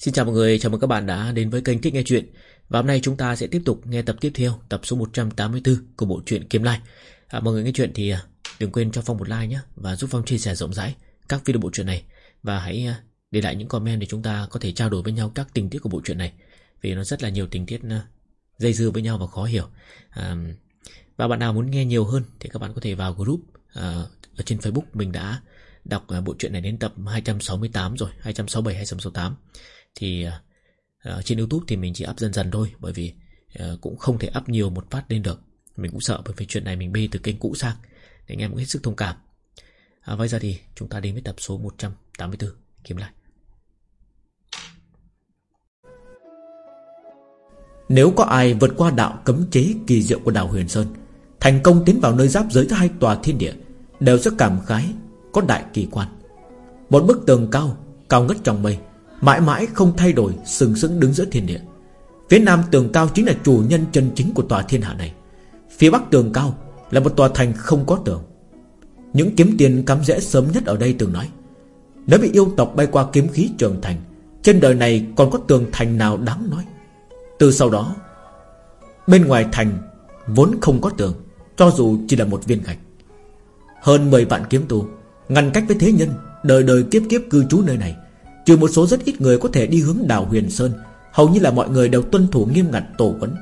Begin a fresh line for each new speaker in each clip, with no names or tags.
Xin chào mọi người, chào mừng các bạn đã đến với kênh Thích Nghe Chuyện. Và hôm nay chúng ta sẽ tiếp tục nghe tập tiếp theo, tập số 184 của bộ truyện Kiếm Lai. À, Mọi người nghe chuyện thì à, đừng quên cho Phong một like nhé Và giúp Phong chia sẻ rộng rãi các video bộ truyện này. Và hãy à, để lại những comment để chúng ta có thể trao đổi với nhau các tình tiết của bộ truyện này. Vì nó rất là nhiều tình tiết à, dây dưa với nhau và khó hiểu. À, Và bạn nào muốn nghe nhiều hơn thì các bạn có thể vào group à, Ở trên Facebook mình đã đọc à, bộ truyện này đến tập 268 rồi 267, 268 thì uh, trên YouTube thì mình chỉ up dần dần thôi Bởi vì uh, cũng không thể up nhiều một phát lên được. Mình cũng sợ bởi vì chuyện này mình bê từ kênh cũ sang Để anh em cũng hết sức thông cảm. À, Bây giờ thì chúng ta đến với tập số 184 Kiếm lại.
Nếu có ai vượt qua đạo cấm chế kỳ diệu của đảo Huyền Sơn Thành công tiến vào nơi giáp giới giữa hai tòa thiên địa Đều sẽ cảm khái có đại kỳ quan. Một bức tường cao Cao ngất trong mây, Mãi mãi không thay đổi, Sừng sững đứng giữa thiên địa. Phía nam tường cao chính là chủ nhân chân chính của tòa thiên hạ này. Phía bắc tường cao Là một tòa thành không có tường. Những kiếm tiền cắm rễ sớm nhất ở đây từng nói, Nếu bị yêu tộc bay qua kiếm khí trường thành, Trên đời này còn có tường thành nào đáng nói? Từ sau đó, Bên ngoài thành Vốn không có tường, Cho dù chỉ là một viên gạch. Hơn 10 vạn kiếm tu Ngăn cách với thế nhân, Đời đời kiếp kiếp cư trú nơi này. Trừ một số rất ít người có thể đi hướng đảo Huyền Sơn, Hầu như là mọi người đều tuân thủ nghiêm ngặt tổ quấn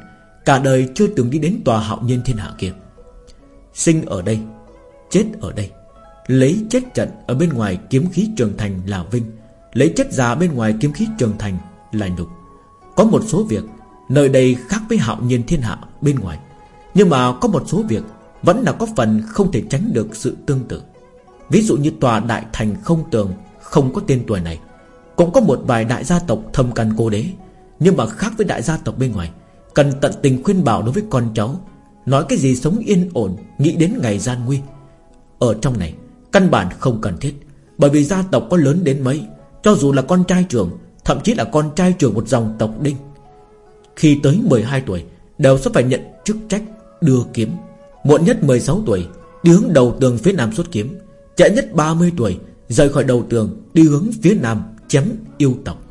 Cả đời chưa từng đi đến tòa hạo nhiên thiên hạ kia. Sinh ở đây, Chết ở đây, Lấy chết trận ở bên ngoài kiếm khí trường thành là vinh, Lấy chết già bên ngoài kiếm khí trường thành là nhục. Có một số việc Nơi đây khác với hạo nhiên thiên hạ bên ngoài, Nhưng mà có một số việc Vẫn là có phần không thể tránh được sự tương tự. Ví dụ như tòa đại thành không tường, Không có tên tuổi này, cũng có một vài đại gia tộc thâm căn cô đế. Nhưng mà khác với đại gia tộc bên ngoài, Cần tận tình khuyên bảo đối với con cháu, Nói cái gì sống yên ổn, Nghĩ đến ngày gian nguy. Ở trong này, Căn bản không cần thiết, Bởi vì gia tộc có lớn đến mấy, Cho dù là con trai trưởng, Thậm chí là con trai trưởng một dòng tộc đinh, Khi tới 12 tuổi, Đều sẽ phải nhận chức trách đưa kiếm. Muộn nhất 16 tuổi, Đi hướng đầu tường phía nam xuất kiếm. Trễ nhất 30 tuổi, Rời khỏi đầu tường, đi hướng phía nam, chém yêu tộc.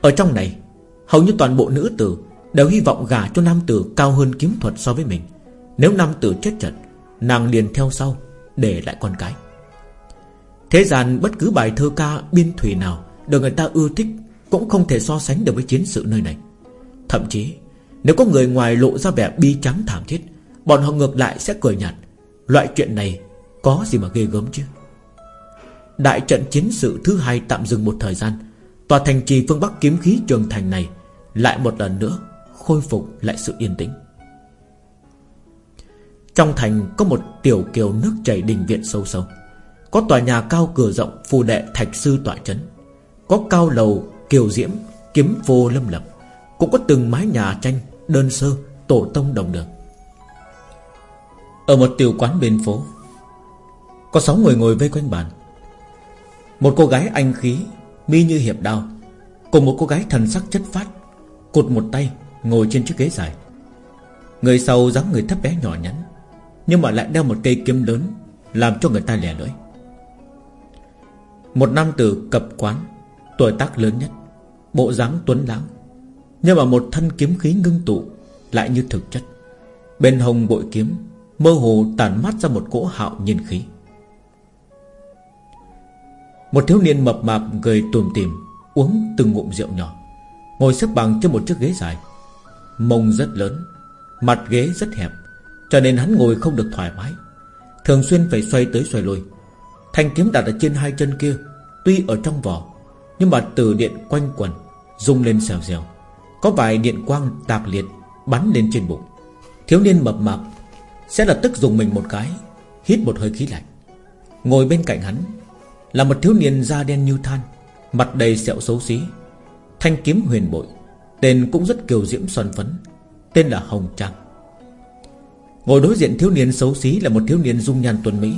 Ở trong này, Hầu như toàn bộ nữ tử Đều hy vọng gả cho nam tử cao hơn kiếm thuật so với mình. Nếu nam tử chết trận, Nàng liền theo sau, Để lại con cái. Thế gian bất cứ bài thơ ca, biên thủy nào Được người ta ưa thích Cũng không thể so sánh được với chiến sự nơi này. Thậm chí, Nếu có người ngoài lộ ra vẻ bi trắng thảm thiết, Bọn họ ngược lại sẽ cười nhạt. Loại chuyện này có gì mà ghê gớm chứ? Đại trận chiến sự thứ hai tạm dừng một thời gian, Tòa thành trì phương Bắc kiếm khí trường thành này Lại một lần nữa Khôi phục lại sự yên tĩnh. Trong thành có một tiểu kiều nước chảy đình viện sâu sâu. Có tòa nhà cao cửa rộng, Phù đệ thạch sư tọa chấn. Có cao lầu, kiều diễm, Kiếm vô lâm lập. Cũng có từng mái nhà tranh, Đơn sơ, tổ tông đồng đường. Ở một tiểu quán bên phố có sáu người ngồi vây quanh bàn. Một cô gái anh khí, Mi như hiệp đao. Cùng một cô gái thần sắc chất phát, Cụt một tay, ngồi trên chiếc ghế dài. Người sau dáng người thấp bé nhỏ nhắn, Nhưng mà lại đeo một cây kiếm lớn, Làm cho người ta lẻ lưỡi. Một nam tử cập quán, Tuổi tác lớn nhất, Bộ dáng tuấn lãng, Nhưng mà một thân kiếm khí ngưng tụ, Lại như thực chất. Bên hồng bội kiếm, Mơ hồ tàn mắt ra một cỗ hạo nhiên khí một thiếu niên mập mạp gầy tùm tìm, Uống từng ngụm rượu nhỏ. Ngồi xếp bằng trên một chiếc ghế dài. Mông rất lớn, Mặt ghế rất hẹp, Cho nên hắn ngồi không được thoải mái. Thường xuyên phải xoay tới xoay lui. Thanh kiếm đặt ở trên hai chân kia, Tuy ở trong vỏ, Nhưng mà từ điện quanh quần, Rung lên xèo xèo. Có vài điện quang tạc liệt, Bắn lên trên bụng. Thiếu niên mập mạp Sẽ lập tức dùng mình một cái, Hít một hơi khí lạnh. Ngồi bên cạnh hắn là một thiếu niên da đen như than, Mặt đầy sẹo xấu xí, Thanh kiếm huyền bội, Tên cũng rất kiều diễm xoan phấn, Tên là Hồng Trang. Ngồi đối diện thiếu niên xấu xí Là một thiếu niên dung nhan tuần Mỹ.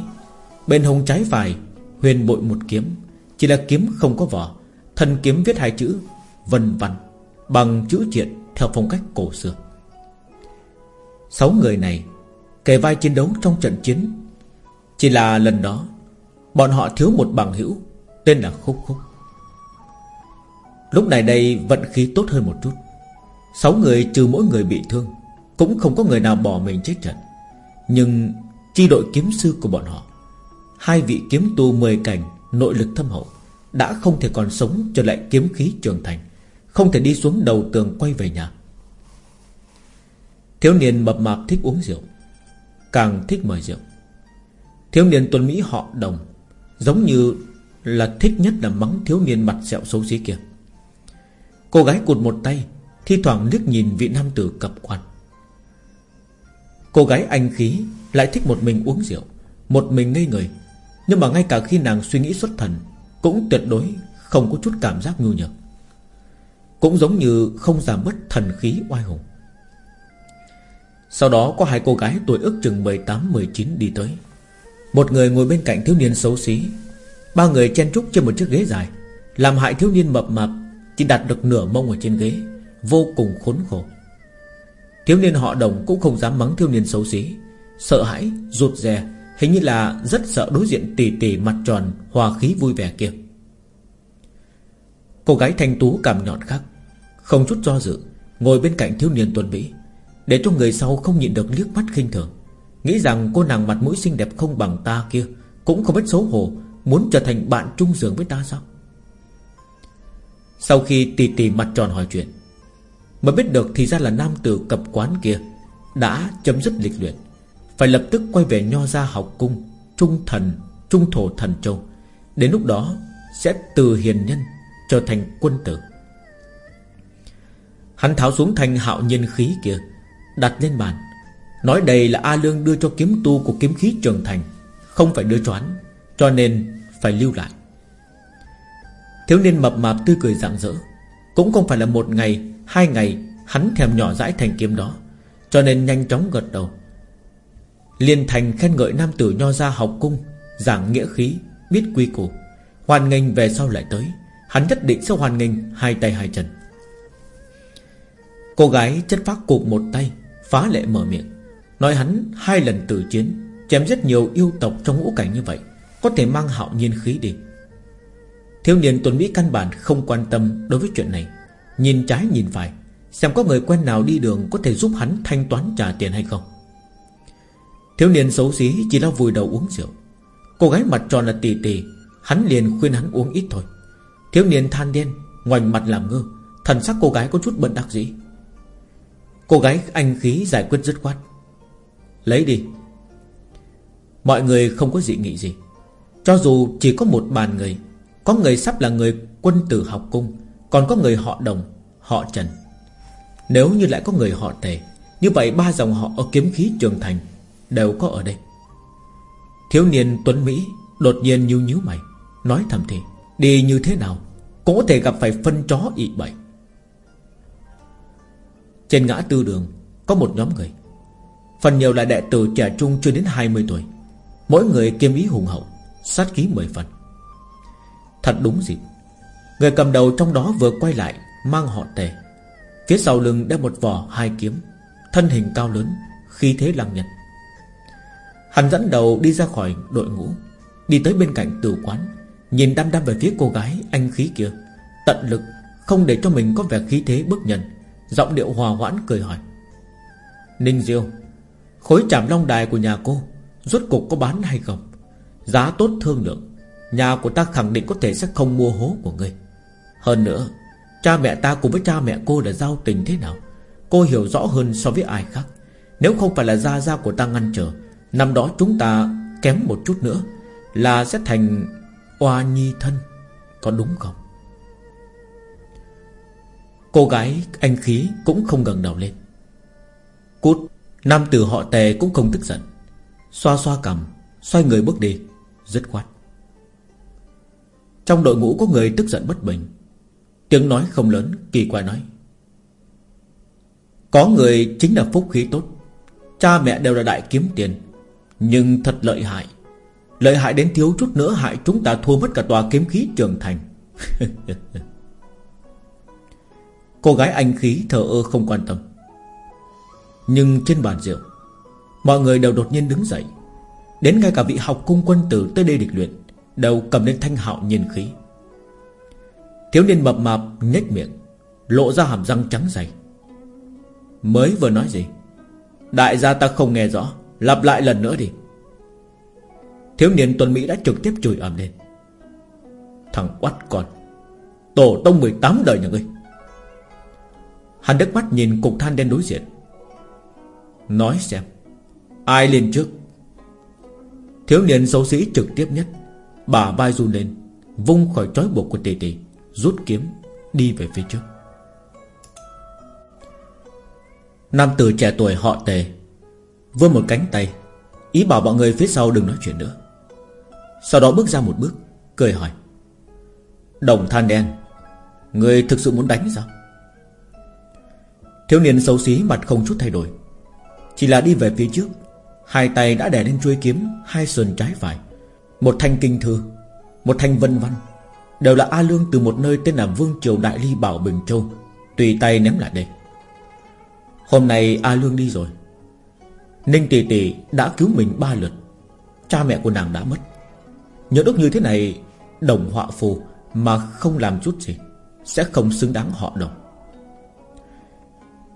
Bên hông trái phải, Huyền bội một kiếm, Chỉ là kiếm không có vỏ, Thân kiếm viết hai chữ, Vân văn, Bằng chữ triện theo phong cách cổ xưa. Sáu người này Kề vai chiến đấu trong trận chiến, Chỉ là lần đó Bọn họ thiếu một bằng hữu, Tên là Khúc Khúc. Lúc này đây vận khí tốt hơn một chút. Sáu người trừ mỗi người bị thương, Cũng không có người nào bỏ mình chết trận. Nhưng chi đội kiếm sư của bọn họ, Hai vị kiếm tu mười cảnh Nội lực thâm hậu, Đã không thể còn sống trở lại kiếm khí trường thành, Không thể đi xuống đầu tường quay về nhà. Thiếu niên mập mạp thích uống rượu, Càng thích mời rượu. Thiếu niên tuần Mỹ họ đồng Giống như là thích nhất là mắng thiếu niên mặt sẹo xấu xí kia. Cô gái cụt một tay, Thi thoảng liếc nhìn vị nam tử cập quan Cô gái anh khí Lại thích một mình uống rượu, Một mình ngây người. Nhưng mà ngay cả khi nàng suy nghĩ xuất thần, Cũng tuyệt đối không có chút cảm giác nhu nhược. Cũng giống như không giảm bớt thần khí oai hùng. Sau đó có hai cô gái tuổi ước chừng 18-19 đi tới. Một người ngồi bên cạnh thiếu niên xấu xí. Ba người chen trúc trên một chiếc ghế dài. Làm hại thiếu niên mập mạp Chỉ đặt được nửa mông ở trên ghế. Vô cùng khốn khổ. Thiếu niên họ đồng cũng không dám mắng thiếu niên xấu xí. Sợ hãi, rụt rè Hình như là rất sợ đối diện tỉ tỉ mặt tròn Hòa khí vui vẻ kia. Cô gái thanh tú cảm nhọn khác Không chút do dự Ngồi bên cạnh thiếu niên tuần Mỹ Để cho người sau không nhịn được liếc mắt khinh thường. Nghĩ rằng cô nàng mặt mũi xinh đẹp không bằng ta kia Cũng không biết xấu hổ, Muốn trở thành bạn chung giường với ta sao? Sau khi tì tì mặt tròn hỏi chuyện, Mới biết được thì ra là nam tử cập quán kia Đã chấm dứt lịch luyện, Phải lập tức quay về nho gia học cung Trung thần, Trung thổ thần châu. Đến lúc đó sẽ từ hiền nhân Trở thành quân tử. Hắn tháo xuống thành hạo nhân khí kia, Đặt lên bàn Nói đây là A Lương đưa cho kiếm tu của kiếm khí trường thành, Không phải đưa cho hắn, Cho nên phải lưu lại. Thiếu niên mập mạp tươi cười rạng rỡ. Cũng không phải là một ngày, Hai ngày hắn thèm nhỏ dãi thành kiếm đó, Cho nên nhanh chóng gật đầu. Liên thành khen ngợi nam tử nho ra học cung, Giảng nghĩa khí, Biết quy củ. Hoàn nghênh về sau lại tới, Hắn nhất định sẽ hoàn nghênh hai tay hai chân. Cô gái chất phát cụp một tay, Phá lệ mở miệng. Nói hắn hai lần tử chiến, Chém rất nhiều yêu tộc trong ngũ cảnh như vậy, Có thể mang hạo nhiên khí đi. Thiếu niên tuần Mỹ căn bản không quan tâm đối với chuyện này, Nhìn trái nhìn phải, Xem có người quen nào đi đường Có thể giúp hắn thanh toán trả tiền hay không. Thiếu niên xấu xí Chỉ lo vùi đầu uống rượu. Cô gái mặt tròn là tì tì, Hắn liền khuyên hắn uống ít thôi. Thiếu niên than đen, Ngoảnh mặt làm ngơ, Thần sắc cô gái có chút bận đắc dĩ. Cô gái anh khí giải quyết dứt khoát. Lấy đi. Mọi người không có dị nghị gì. Cho dù chỉ có một bàn người, Có người sắp là người quân tử học cung, Còn có người họ đồng, Họ trần. Nếu như lại có người họ tề, Như vậy ba dòng họ ở kiếm khí trường thành Đều có ở đây. Thiếu niên Tuấn Mỹ Đột nhiên nhíu nhíu mày, Nói thầm thì, Đi như thế nào Cũng có thể gặp phải phân chó ị bậy. Trên ngã tư đường Có một nhóm người Phần nhiều là đệ tử trẻ trung chưa đến 20 tuổi. Mỗi người kiêm ý hùng hậu, Sát khí mười phần. Thật đúng dịp Người cầm đầu trong đó vừa quay lại, Mang họ tề. Phía sau lưng đeo một vỏ hai kiếm, Thân hình cao lớn Khi thế lăng nhật. Hắn dẫn đầu đi ra khỏi đội ngũ, Đi tới bên cạnh tử quán, Nhìn đăm đăm về phía cô gái anh khí kia. Tận lực, không để cho mình có vẻ khí thế bức nhận Giọng điệu hòa hoãn cười hỏi. Ninh Diêu Khối trảm long đài của nhà cô Rốt cục có bán hay không? Giá tốt thương lượng, Nhà của ta khẳng định có thể sẽ không mua hố của ngươi. Hơn nữa, Cha mẹ ta cùng với cha mẹ cô đã giao tình thế nào? Cô hiểu rõ hơn so với ai khác. Nếu không phải là gia gia của ta ngăn trở, Năm đó chúng ta kém một chút nữa Là sẽ thành Oa nhi thân, Có đúng không? Cô gái anh khí cũng không gần đầu lên. Cút! Nam tử họ tề cũng không tức giận. Xoa xoa cầm Xoay người bước đi, Dứt khoát. Trong đội ngũ có người tức giận bất bình. Tiếng nói không lớn, Kỳ quái nói. Có người chính là phúc khí tốt. Cha mẹ đều là đại kiếm tiền. Nhưng thật lợi hại. Lợi hại đến thiếu chút nữa hại chúng ta thua mất cả tòa kiếm khí trường thành. Cô gái anh khí thờ ơ không quan tâm. Nhưng trên bàn rượu, Mọi người đều đột nhiên đứng dậy. Đến ngay cả vị học cung quân tử tới đây địch luyện, Đều cầm lên thanh hạo nhiên khí. Thiếu niên mập mạp nhếch miệng, Lộ ra hàm răng trắng dày. Mới vừa nói gì, Đại gia ta không nghe rõ, Lặp lại lần nữa đi. Thiếu niên tuần Mỹ đã trực tiếp chửi ầm lên. Thằng quát con, Tổ tông 18 đời nhà ngươi. Hắn đứt mắt nhìn cục than đen đối diện. Nói xem, Ai lên trước? Thiếu niên xấu xí trực tiếp nhất, Bà vai run lên, Vung khỏi trói buộc của tỷ tỷ Rút kiếm, đi về phía trước. Nam tử trẻ tuổi họ tề, Vươn một cánh tay, Ý bảo mọi người phía sau đừng nói chuyện nữa. Sau đó bước ra một bước, Cười hỏi, Đồng than đen, Người thực sự muốn đánh sao? Thiếu niên xấu xí mặt không chút thay đổi chỉ là đi về phía trước. Hai tay đã đè lên chuôi kiếm, Hai sườn trái phải. Một thanh kinh thư, Một thanh vân văn. Đều là A Lương từ một nơi tên là Vương Triều Đại Ly Bảo Bình Châu. Tùy tay ném lại đây. Hôm nay A Lương đi rồi. Ninh Tỷ Tỷ đã cứu mình ba lượt. Cha mẹ của nàng đã mất. Nhớ đúc như thế này, Đồng họa phù Mà không làm chút gì, Sẽ không xứng đáng họ đồng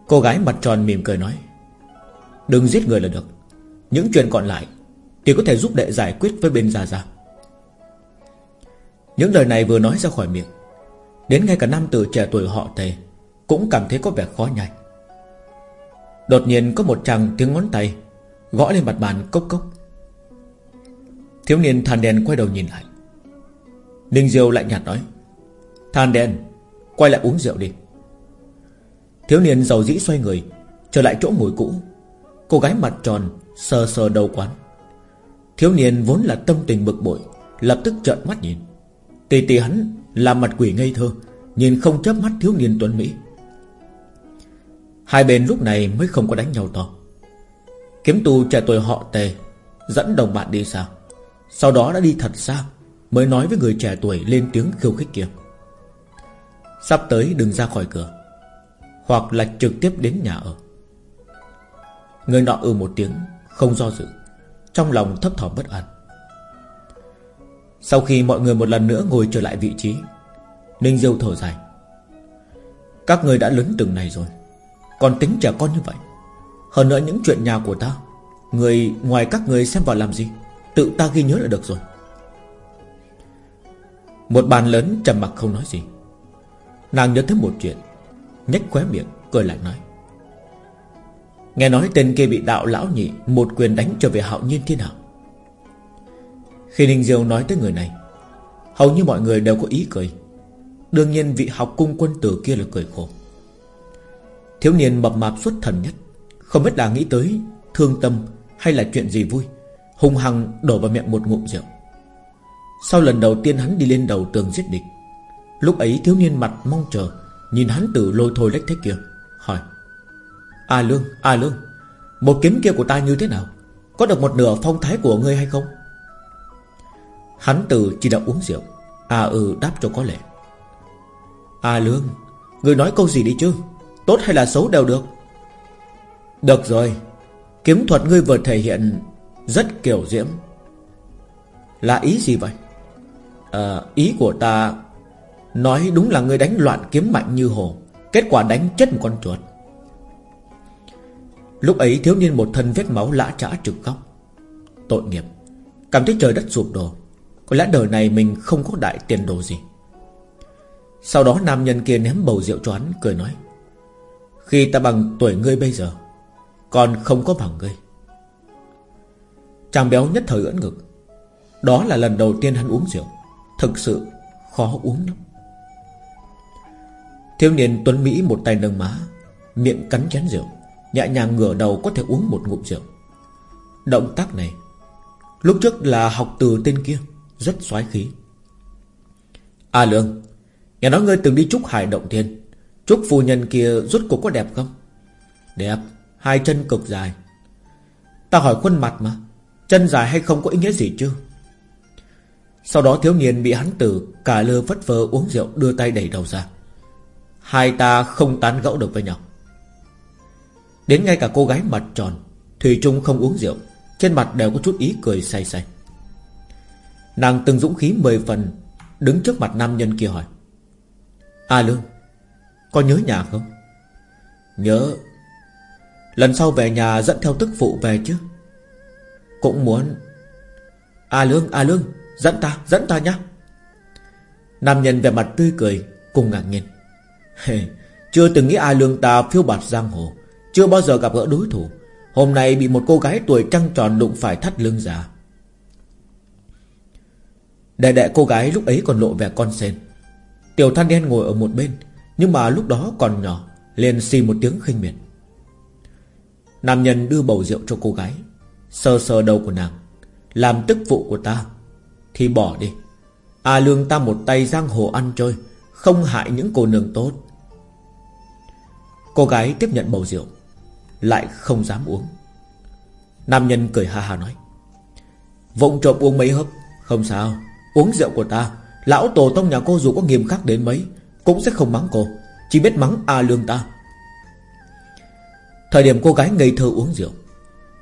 Cô gái mặt tròn mỉm cười nói Đừng giết người là được. Những chuyện còn lại Thì có thể giúp đệ giải quyết với bên Gia Gia. Những lời này vừa nói ra khỏi miệng, Đến ngay cả nam tử trẻ tuổi họ tề Cũng cảm thấy có vẻ khó nhai. Đột nhiên có một chàng tiếng ngón tay Gõ lên mặt bàn cốc cốc. Thiếu niên than đen quay đầu nhìn lại. Ninh Diêu lại nhạt nói, Than đen, Quay lại uống rượu đi. Thiếu niên giàu dĩ xoay người, Trở lại chỗ ngồi cũ. Cô gái mặt tròn, sờ sờ đầu quán. Thiếu niên vốn là tâm tình bực bội, Lập tức trợn mắt nhìn. Tì tì hắn làm mặt quỷ ngây thơ, Nhìn không chớp mắt thiếu niên tuấn Mỹ. Hai bên lúc này mới không có đánh nhau to. Kiếm tu trẻ tuổi họ tề Dẫn đồng bạn đi xa. Sau đó đã đi thật xa, Mới nói với người trẻ tuổi lên tiếng khiêu khích kia. Sắp tới đừng ra khỏi cửa, Hoặc là trực tiếp đến nhà ở. Người nọ ừ một tiếng, Không do dự. Trong lòng thấp thỏm bất an. Sau khi mọi người một lần nữa ngồi trở lại vị trí, Ninh Diêu thở dài. Các người đã lớn từng này rồi, Còn tính trẻ con như vậy. Hơn nữa những chuyện nhà của ta, Người ngoài các người xem vào làm gì, Tự ta ghi nhớ là được rồi. Một bàn lớn trầm mặc không nói gì. Nàng nhớ tới một chuyện, nhếch khóe miệng, cười lại nói. Nghe nói tên kia bị đạo lão nhị, Một quyền đánh trở về hạo nhiên thế nào Khi Ninh Diêu nói tới người này, Hầu như mọi người đều có ý cười. Đương nhiên vị học cung quân tử kia là cười khổ. Thiếu niên mập mạp xuất thần nhất, Không biết là nghĩ tới Thương tâm hay là chuyện gì vui Hùng hăng đổ vào miệng một ngụm rượu. Sau lần đầu tiên hắn đi lên đầu tường giết địch, Lúc ấy thiếu niên mặt mong chờ, Nhìn hắn tử lôi thôi lách thế kia. Hỏi A Lương, A Lương Một kiếm kia của ta như thế nào? Có được một nửa phong thái của ngươi hay không? Hắn từ chỉ đã uống rượu. A ừ đáp cho có lệ. A Lương Ngươi nói câu gì đi chứ? Tốt hay là xấu đều được. Được rồi Kiếm thuật ngươi vừa thể hiện Rất kiểu diễm. Là ý gì vậy? À, Ý của ta Nói đúng là ngươi đánh loạn kiếm mạnh như hồ Kết quả đánh chết một con chuột. Lúc ấy thiếu niên một thân vết máu lã trã trực khóc. Tội nghiệp. Cảm thấy trời đất sụp đổ. Có lẽ đời này mình không có đại tiền đồ gì. Sau đó nam nhân kia ném bầu rượu cho hắn, Cười nói, Khi ta bằng tuổi ngươi bây giờ, Còn không có bằng ngươi. Chàng béo nhất thời ưỡn ngực. Đó là lần đầu tiên hắn uống rượu. Thực sự khó uống lắm. Thiếu niên Tuấn Mỹ một tay nâng má, Miệng cắn chén rượu. Nhẹ nhàng ngửa đầu có thể uống một ngụm rượu. Động tác này Lúc trước là học từ tên kia Rất xoái khí. A à, Lương Nghe nói ngươi từng đi chúc Hải Động Thiên. Chúc phu nhân kia rút cuộc có đẹp không? Đẹp Hai chân cực dài. Ta hỏi khuôn mặt mà Chân dài hay không có ý nghĩa gì chứ? Sau đó thiếu niên bị hắn tử Cả lơ vất vơ uống rượu đưa tay đẩy đầu ra. Hai ta không tán gẫu được với nhau. Đến ngay cả cô gái mặt tròn Thủy Trung không uống rượu, Trên mặt đều có chút ý cười say say. Nàng từng dũng khí mười phần, Đứng trước mặt nam nhân kia hỏi, A Lương, Có nhớ nhà không? Nhớ. Lần sau về nhà dẫn theo tức phụ về chứ. Cũng muốn. A Lương A Lương, Dẫn ta dẫn ta nhá. Nam nhân về mặt tươi cười, Cùng ngạc nhiên. Chưa từng nghĩ A Lương ta phiêu bạt giang hồ. Chưa bao giờ gặp gỡ đối thủ. Hôm nay bị một cô gái tuổi trăng tròn đụng phải thắt lưng già Đệ đệ cô gái lúc ấy còn lộ vẻ con sen. Tiểu than đen ngồi ở một bên, Nhưng mà lúc đó còn nhỏ, liền xì một tiếng khinh miệt. Nam nhân đưa bầu rượu cho cô gái, Sờ sờ đầu của nàng, Làm tức vụ của ta, Thì bỏ đi. À lương ta một tay giang hồ ăn chơi, Không hại những cô nương tốt. Cô gái tiếp nhận bầu rượu. Lại không dám uống. Nam nhân cười ha ha nói, Vụng trộm uống mấy hớp, Không sao. Uống rượu của ta, Lão tổ tông nhà cô dù có nghiêm khắc đến mấy, Cũng sẽ không mắng cô, Chỉ biết mắng A lương ta. Thời điểm cô gái ngây thơ uống rượu,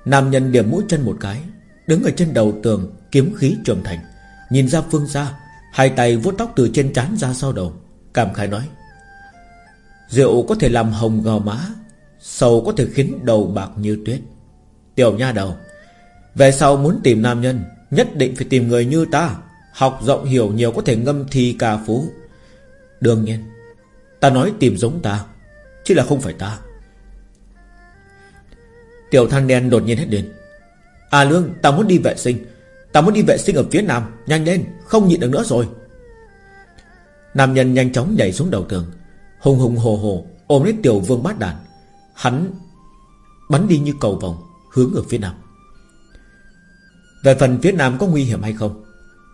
Nam nhân điểm mũi chân một cái, Đứng ở trên đầu tường, Kiếm khí trường thành, Nhìn ra phương xa, Hai tay vuốt tóc từ trên trán ra sau đầu, Cảm khái nói, Rượu có thể làm hồng gò má Sầu có thể khiến đầu bạc như tuyết. Tiểu nha đầu, Về sau muốn tìm nam nhân, Nhất định phải tìm người như ta. Học rộng hiểu nhiều có thể ngâm thi ca phú. Đương nhiên, Ta nói tìm giống ta, Chứ là không phải ta. Tiểu than đen đột nhiên hết lên. À Lương, ta muốn đi vệ sinh. Ta muốn đi vệ sinh ở phía nam, Nhanh lên, không nhịn được nữa rồi. Nam nhân nhanh chóng nhảy xuống đầu tường, Hùng hùng hồ hồ Ôm lấy tiểu vương bát đàn. Hắn bắn đi như cầu vòng Hướng ở phía nam. Về phần phía nam có nguy hiểm hay không?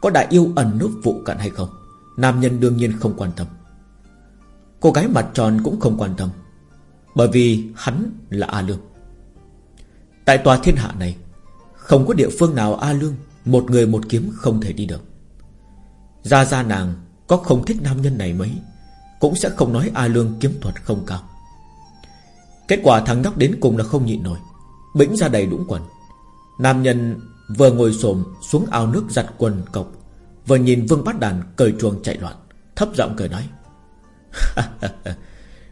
Có đại yêu ẩn núp vụ cận hay không? Nam nhân đương nhiên không quan tâm. Cô gái mặt tròn cũng không quan tâm, Bởi vì hắn là A Lương. Tại tòa thiên hạ này, Không có địa phương nào A Lương Một người một kiếm không thể đi được. Ra ra nàng Có không thích nam nhân này mấy, Cũng sẽ không nói A Lương kiếm thuật không cao. Kết quả thằng nhóc đến cùng là không nhịn nổi, Bĩnh ra đầy đũng quần. Nam nhân vừa ngồi xổm xuống ao nước giặt quần cộc, Vừa nhìn Vương Bát Đàn cởi chuồng chạy loạn, Thấp giọng cười nói,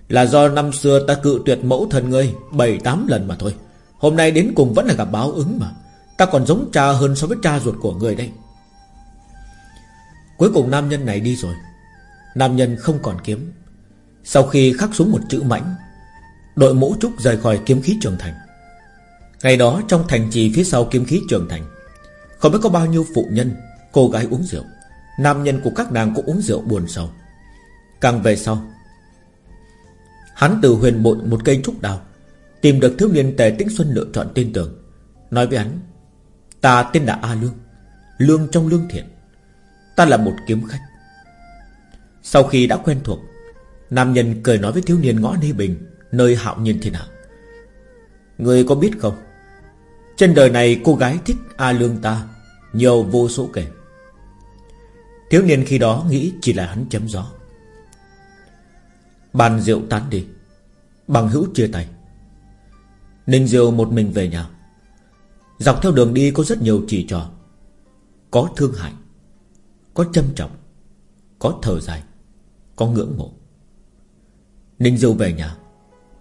Là do năm xưa ta cự tuyệt mẫu thần ngươi Bảy tám lần mà thôi, Hôm nay đến cùng vẫn là gặp báo ứng mà, Ta còn giống cha hơn so với cha ruột của người đây Cuối cùng nam nhân này đi rồi. Nam nhân không còn kiếm. Sau khi khắc xuống một chữ mãnh Đội mũ trúc rời khỏi kiếm khí trường thành. Ngày đó, trong thành trì phía sau kiếm khí trường thành, Không biết có bao nhiêu phụ nhân, Cô gái uống rượu, Nam nhân của các nàng cũng uống rượu buồn sầu. Càng về sau, Hắn từ huyền bội một cây trúc đào, Tìm được thiếu niên tề tĩnh xuân lựa chọn tên tưởng, Nói với hắn, Ta tên là A Lương Lương trong lương thiện, Ta là một kiếm khách. Sau khi đã quen thuộc, Nam nhân cười nói với thiếu niên ngõ Nê Bình Nơi hạo nhiên thiên hạ. Người có biết không? Trên đời này cô gái thích A Lương ta Nhiều vô số kể. Thiếu niên khi đó nghĩ chỉ là hắn chấm gió. Bàn rượu tán đi. Bằng hữu chia tay. Ninh Diêu một mình về nhà. Dọc theo đường đi có rất nhiều chỉ trò. Có thương hại, Có châm trọng, Có thở dài, Có ngưỡng mộ. Ninh Diêu về nhà.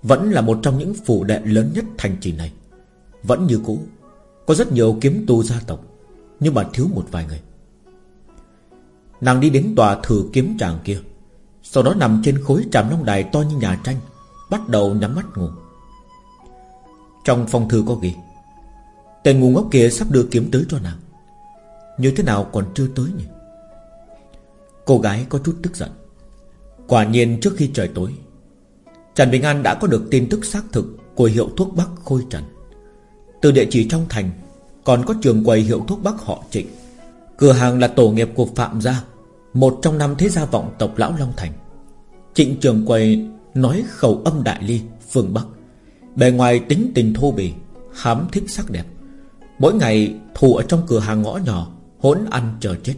Vẫn là một trong những phủ đệ lớn nhất thành trì này. Vẫn như cũ, Có rất nhiều kiếm tu gia tộc, Nhưng mà thiếu một vài người. Nàng đi đến tòa thử kiếm tràng kia, Sau đó nằm trên khối tràm long đài to như nhà tranh, Bắt đầu nhắm mắt ngủ. Trong phong thư có ghi, Tên ngu ngốc kia sắp đưa kiếm tới cho nàng. Như thế nào còn chưa tới nhỉ? Cô gái có chút tức giận. Quả nhiên trước khi trời tối Trần Bình An đã có được tin tức xác thực Của hiệu thuốc Bắc Khôi Trần. Từ địa chỉ trong thành, Còn có trường quầy hiệu thuốc Bắc họ Trịnh. Cửa hàng là tổ nghiệp của Phạm Gia, Một trong năm thế gia vọng tộc Lão Long Thành. Trịnh trường quầy Nói khẩu âm đại ly, Phương Bắc. Bề ngoài tính tình thô bỉ, Hám thích sắc đẹp. Mỗi ngày, thù ở trong cửa hàng ngõ nhỏ, Hỗn ăn chờ chết.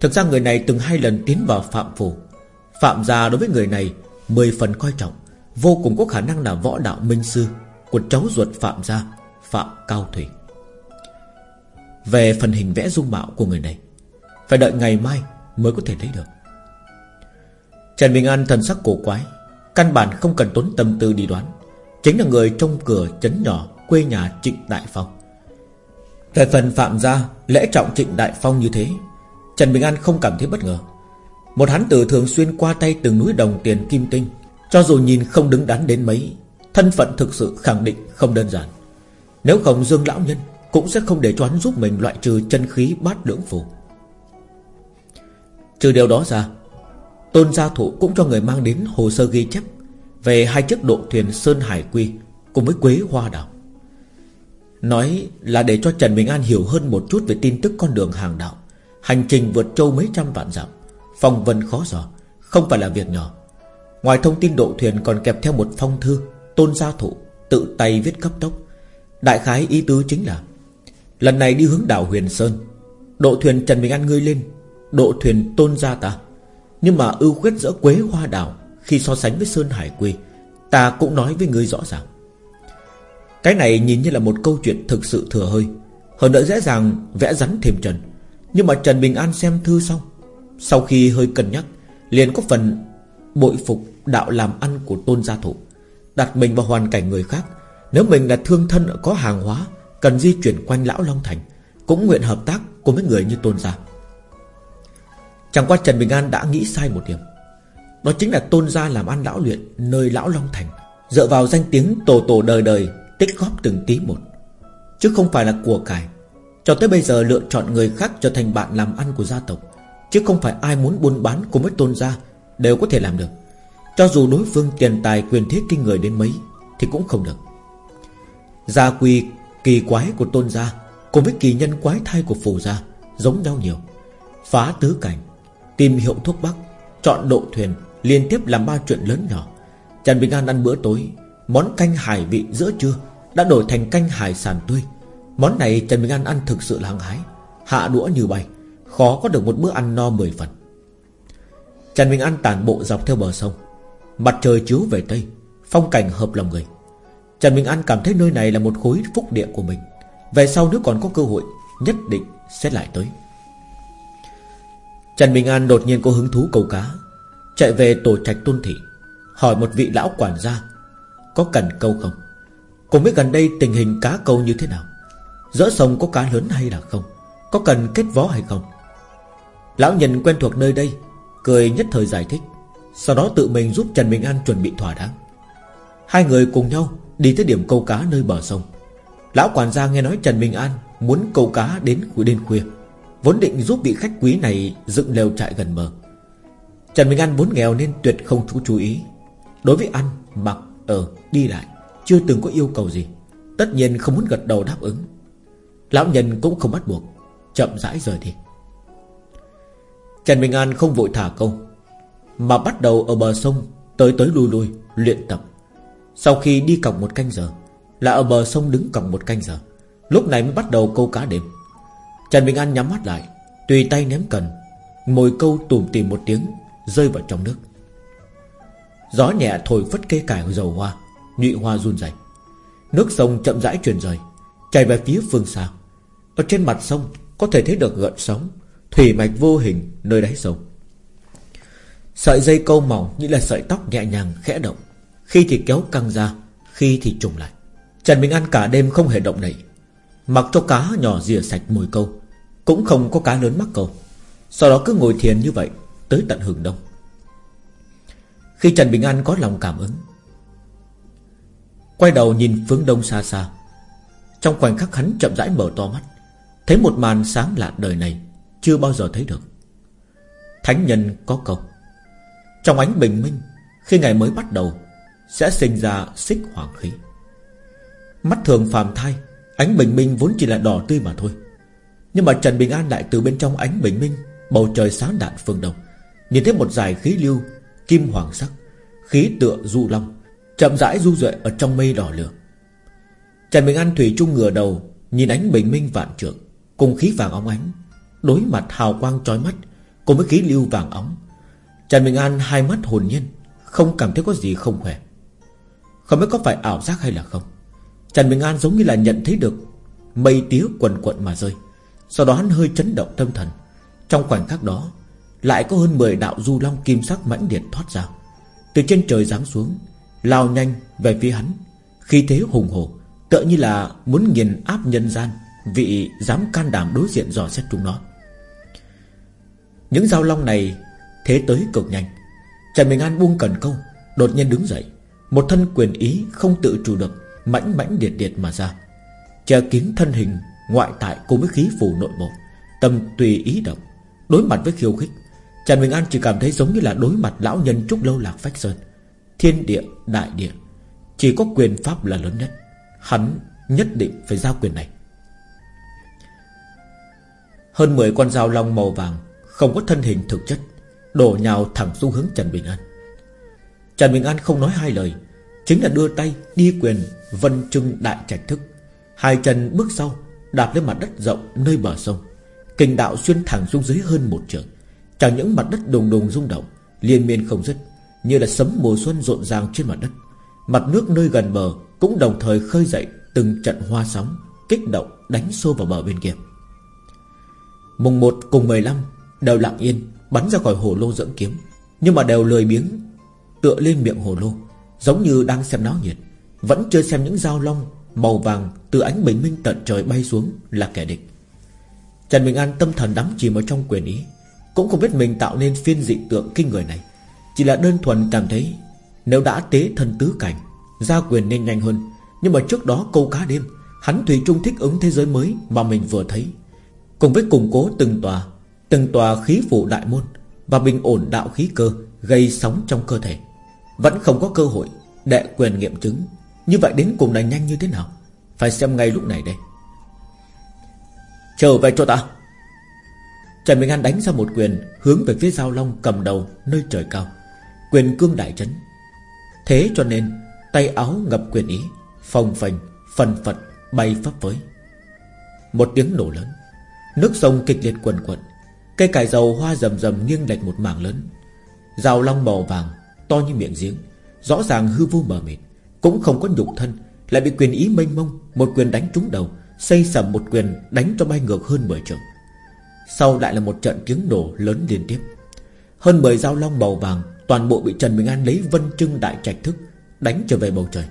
Thực ra người này từng hai lần tiến vào phạm phủ. Phạm gia đối với người này Mười phần coi trọng. Vô cùng có khả năng là võ đạo minh sư, Của cháu ruột Phạm gia, Phạm Cao Thủy. Về phần hình vẽ dung mạo của người này, Phải đợi ngày mai mới có thể lấy được. Trần Bình An thần sắc cổ quái, Căn bản không cần tốn tâm tư đi đoán, Chính là người trong cửa chấn nhỏ Quê nhà Trịnh Đại Phong. Về phần phạm gia, Lễ trọng Trịnh Đại Phong như thế, Trần Bình An không cảm thấy bất ngờ. Một hắn tử thường xuyên qua tay từng núi đồng tiền kim tinh cho dù nhìn không đứng đắn đến mấy, Thân phận thực sự khẳng định không đơn giản. Nếu không Dương Lão Nhân Cũng sẽ không để cho hắn giúp mình loại trừ chân khí bát lưỡng phù. Trừ điều đó ra, Tôn gia thủ cũng cho người mang đến hồ sơ ghi chép Về hai chiếc độ thuyền Sơn Hải Quy Cùng với Quế Hoa Đảo Nói là để cho Trần Bình An hiểu hơn một chút Về tin tức con đường hàng đạo, Hành trình vượt châu mấy trăm vạn dặm phòng vân khó dò, Không phải là việc nhỏ Ngoài thông tin độ thuyền còn kèm theo một phong thư, Tôn gia thủ Tự tay viết cấp tốc. Đại khái ý tứ chính là, Lần này đi hướng đảo Huyền Sơn, Độ thuyền Trần Bình An ngươi lên, Độ thuyền tôn gia ta. Nhưng mà ưu khuyết giữa Quế Hoa Đảo Khi so sánh với Sơn Hải Quy Ta cũng nói với ngươi rõ ràng. Cái này nhìn như là một câu chuyện thực sự thừa hơi. Hơn nữa dễ dàng vẽ rắn thêm Trần. Nhưng mà Trần Bình An xem thư xong, Sau khi hơi cân nhắc, Liền có phần bội phục đạo làm ăn của tôn gia thủ Đặt mình vào hoàn cảnh người khác, Nếu mình là thương thân có hàng hóa, Cần di chuyển quanh Lão Long Thành, Cũng nguyện hợp tác cùng với người như tôn gia. Chẳng qua Trần Bình An đã nghĩ sai một điểm. Đó chính là tôn gia làm ăn lão luyện Nơi Lão Long Thành, Dựa vào danh tiếng tổ tổ đời đời, Tích góp từng tí một. Chứ không phải là của cải. Cho tới bây giờ lựa chọn người khác trở thành bạn làm ăn của gia tộc, Chứ không phải ai muốn buôn bán cùng với tôn gia Đều có thể làm được. Cho dù đối phương tiền tài quyền thế kinh người đến mấy, Thì cũng không được. Gia quy, kỳ quái của tôn gia, Cùng với kỳ nhân quái thai của phù gia, Giống nhau nhiều. Phá tứ cảnh, Tìm hiệu thuốc bắc, Chọn độ thuyền, Liên tiếp làm ba chuyện lớn nhỏ. Trần Bình An ăn bữa tối, Món canh hải vị giữa trưa Đã đổi thành canh hải sản tươi. Món này Trần Bình An ăn thực sự là hăng hái, Hạ đũa như bay, Khó có được một bữa ăn no mười phần. Trần Bình An tản bộ dọc theo bờ sông. Mặt trời chiếu về Tây, Phong cảnh hợp lòng người. Trần Bình An cảm thấy nơi này là một khối phúc địa của mình. Về sau nếu còn có cơ hội, Nhất định sẽ lại tới. Trần Bình An đột nhiên có hứng thú câu cá, Chạy về tổ trạch tôn thị, Hỏi một vị lão quản gia, Có cần câu không? Cũng biết gần đây tình hình cá câu như thế nào? Giữa sông có cá lớn hay là không? Có cần kết vó hay không? Lão nhân quen thuộc nơi đây Cười nhất thời giải thích Sau đó tự mình giúp Trần Bình An chuẩn bị thỏa đáng. Hai người cùng nhau Đi tới điểm câu cá nơi bờ sông. Lão quản gia nghe nói Trần Bình An Muốn câu cá đến cuối đêm khuya Vốn định giúp vị khách quý này Dựng lều trại gần bờ. Trần Bình An vốn nghèo nên tuyệt không chú chú ý. Đối với ăn, mặc, ở, đi lại Chưa từng có yêu cầu gì. Tất nhiên không muốn gật đầu đáp ứng. Lão nhân cũng không bắt buộc Chậm rãi rời đi. Trần Bình An không vội thả câu, Mà bắt đầu ở bờ sông Tới tới lui lui, luyện tập. Sau khi đi còng một canh giờ, Là ở bờ sông đứng còng một canh giờ, Lúc này mới bắt đầu câu cá đêm. Trần Bình An nhắm mắt lại, Tùy tay ném cần Mồi câu tùm tìm một tiếng, Rơi vào trong nước. Gió nhẹ thổi phất cây cải dầu hoa, Nhụy hoa run rẩy. Nước sông chậm rãi chuyển rời, Chảy về phía phương xa. Ở trên mặt sông có thể thấy được gợn sóng Thủy mạch vô hình nơi đáy sông. Sợi dây câu mỏng như là sợi tóc nhẹ nhàng khẽ động. Khi thì kéo căng ra, Khi thì trùng lại. Trần Bình An cả đêm không hề động đậy Mặc cho cá nhỏ rìa sạch mùi câu, Cũng không có cá lớn mắc câu. Sau đó cứ ngồi thiền như vậy, Tới tận hừng đông. Khi Trần Bình An có lòng cảm ứng, Quay đầu nhìn phương đông xa xa. Trong khoảnh khắc hắn chậm rãi mở to mắt, Thấy một màn sáng lạ đời này. Chưa bao giờ thấy được. Thánh nhân có câu, Trong ánh bình minh, Khi ngày mới bắt đầu, Sẽ sinh ra xích hoàng khí. Mắt thường phàm thai, Ánh bình minh vốn chỉ là đỏ tươi mà thôi. Nhưng mà Trần Bình An lại từ bên trong ánh bình minh, Bầu trời sáng đạn phương đông. Nhìn thấy một dải khí lưu, Kim hoàng sắc, Khí tựa du long, Chậm rãi du duệ ở trong mây đỏ lửa. Trần Bình An thủy chung ngửa đầu, Nhìn ánh bình minh vạn trượng, Cùng khí vàng óng ánh. Đối mặt hào quang trói mắt, Cùng với khí lưu vàng óng, Trần Bình An hai mắt hồn nhiên, Không cảm thấy có gì không khỏe. Không biết có phải ảo giác hay là không, Trần Bình An giống như là nhận thấy được Mây tía quần quận mà rơi. Sau đó hắn hơi chấn động tâm thần. Trong khoảnh khắc đó, Lại có hơn 10 đạo du long kim sắc mãnh liệt thoát ra. Từ trên trời giáng xuống, Lao nhanh về phía hắn. Khi thế hùng hồ Tựa như là muốn nghiền áp nhân gian, Vị dám can đảm đối diện dò xét chúng nó. Những dao long này Thế tới cực nhanh. Trần Bình An buông cần câu, Đột nhiên đứng dậy. Một thân quyền ý không tự chủ được, Mãnh mãnh điệt điệt mà ra. Che kín thân hình ngoại tại cùng với khí phủ nội bộ, Tâm tùy ý động, Đối mặt với khiêu khích. Trần Bình An chỉ cảm thấy giống như là đối mặt lão nhân trúc lâu lạc phách sơn. Thiên địa, đại địa, Chỉ có quyền pháp là lớn nhất. Hắn nhất định phải giao quyền này. Hơn 10 con dao long màu vàng không có thân hình thực chất, Đổ nhào thẳng xuống hướng Trần Bình An. Trần Bình An không nói hai lời, Chính là đưa tay đi quyền Vân trưng đại trạch thức. Hai chân bước sau, Đạp lên mặt đất rộng nơi bờ sông. Kinh đạo xuyên thẳng xuống dưới hơn một trường Chẳng những mặt đất đùng đùng rung động, Liên miên không dứt, Như là sấm mùa xuân rộn ràng trên mặt đất. Mặt nước nơi gần bờ Cũng đồng thời khơi dậy từng trận hoa sóng, Kích động đánh xô vào bờ bên kia. Mùng 1 cùng 15 Đều lặng yên, Bắn ra khỏi hồ lô dẫn kiếm. Nhưng mà đều lười biếng, Tựa lên miệng hồ lô, Giống như đang xem náo nhiệt. Vẫn chưa xem những dao long Màu vàng từ ánh bình minh tận trời bay xuống Là kẻ địch. Trần Bình An tâm thần đắm chìm ở trong quyền ý, Cũng không biết mình tạo nên phiên dị tượng kinh người này. Chỉ là đơn thuần cảm thấy Nếu đã tế thân tứ cảnh, Gia quyền nên nhanh hơn. Nhưng mà trước đó câu cá đêm, Hắn Thủy Trung thích ứng thế giới mới Mà mình vừa thấy. Cùng với củng cố từng tòa Từng tòa khí phủ đại môn Và bình ổn đạo khí cơ Gây sóng trong cơ thể. Vẫn không có cơ hội Đệ quyền nghiệm chứng. Như vậy đến cùng là nhanh như thế nào? Phải xem ngay lúc này đây. Trở về cho ta. Trần Bình An đánh ra một quyền Hướng về phía Giao Long cầm đầu nơi trời cao. Quyền cương đại chấn. Thế cho nên Tay áo ngập quyền ý Phòng phành, phần phật, bay pháp với Một tiếng nổ lớn. Nước sông kịch liệt quần quần Cây cải dầu hoa rầm rầm nghiêng lệch một mảng lớn. Rào long màu vàng, To như miệng giếng, Rõ ràng hư vô mờ mịt, Cũng không có nhục thân, Lại bị quyền ý mênh mông, Một quyền đánh trúng đầu, Xây sầm một quyền đánh cho bay ngược hơn 10 trường Sau lại là một trận tiếng nổ lớn liên tiếp. Hơn 10 dao long màu vàng, Toàn bộ bị Trần Bình An lấy vân trưng đại trạch thức, Đánh trở về bầu trời.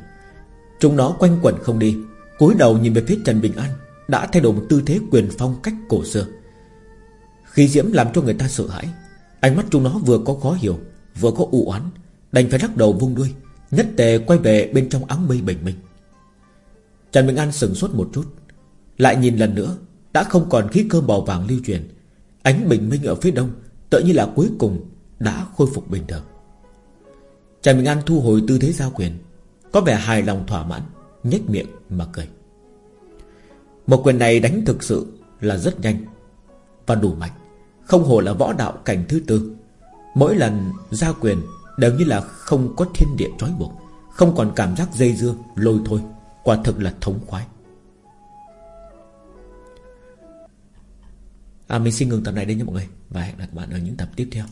Chúng nó quanh quẩn không đi, cúi đầu nhìn về phía Trần Bình An, Đã thay đổi một tư thế quyền phong cách cổ xưa. Khí diễm làm cho người ta sợ hãi, Ánh mắt chúng nó vừa có khó hiểu, Vừa có u oán, Đành phải lắc đầu vung đuôi, Nhất tề quay về bên trong áng mây bình minh. Trần Bình An sừng sốt một chút, Lại nhìn lần nữa, Đã không còn khí cơ màu vàng lưu truyền, Ánh bình minh ở phía đông Tự như là cuối cùng đã khôi phục bình thường. Trần Bình An thu hồi tư thế giao quyền, Có vẻ hài lòng thỏa mãn, nhếch miệng mà cười. Một quyền này đánh thực sự là rất nhanh Và đủ mạnh. Không hồ là võ đạo cảnh thứ tư. Mỗi lần ra quyền Đều như là không có thiên địa trói buộc, Không còn cảm giác dây dưa, lôi thôi. Quả thực là thống khoái. À mình xin ngừng tập này đây nha mọi người, Và hẹn gặp các bạn ở những tập tiếp theo.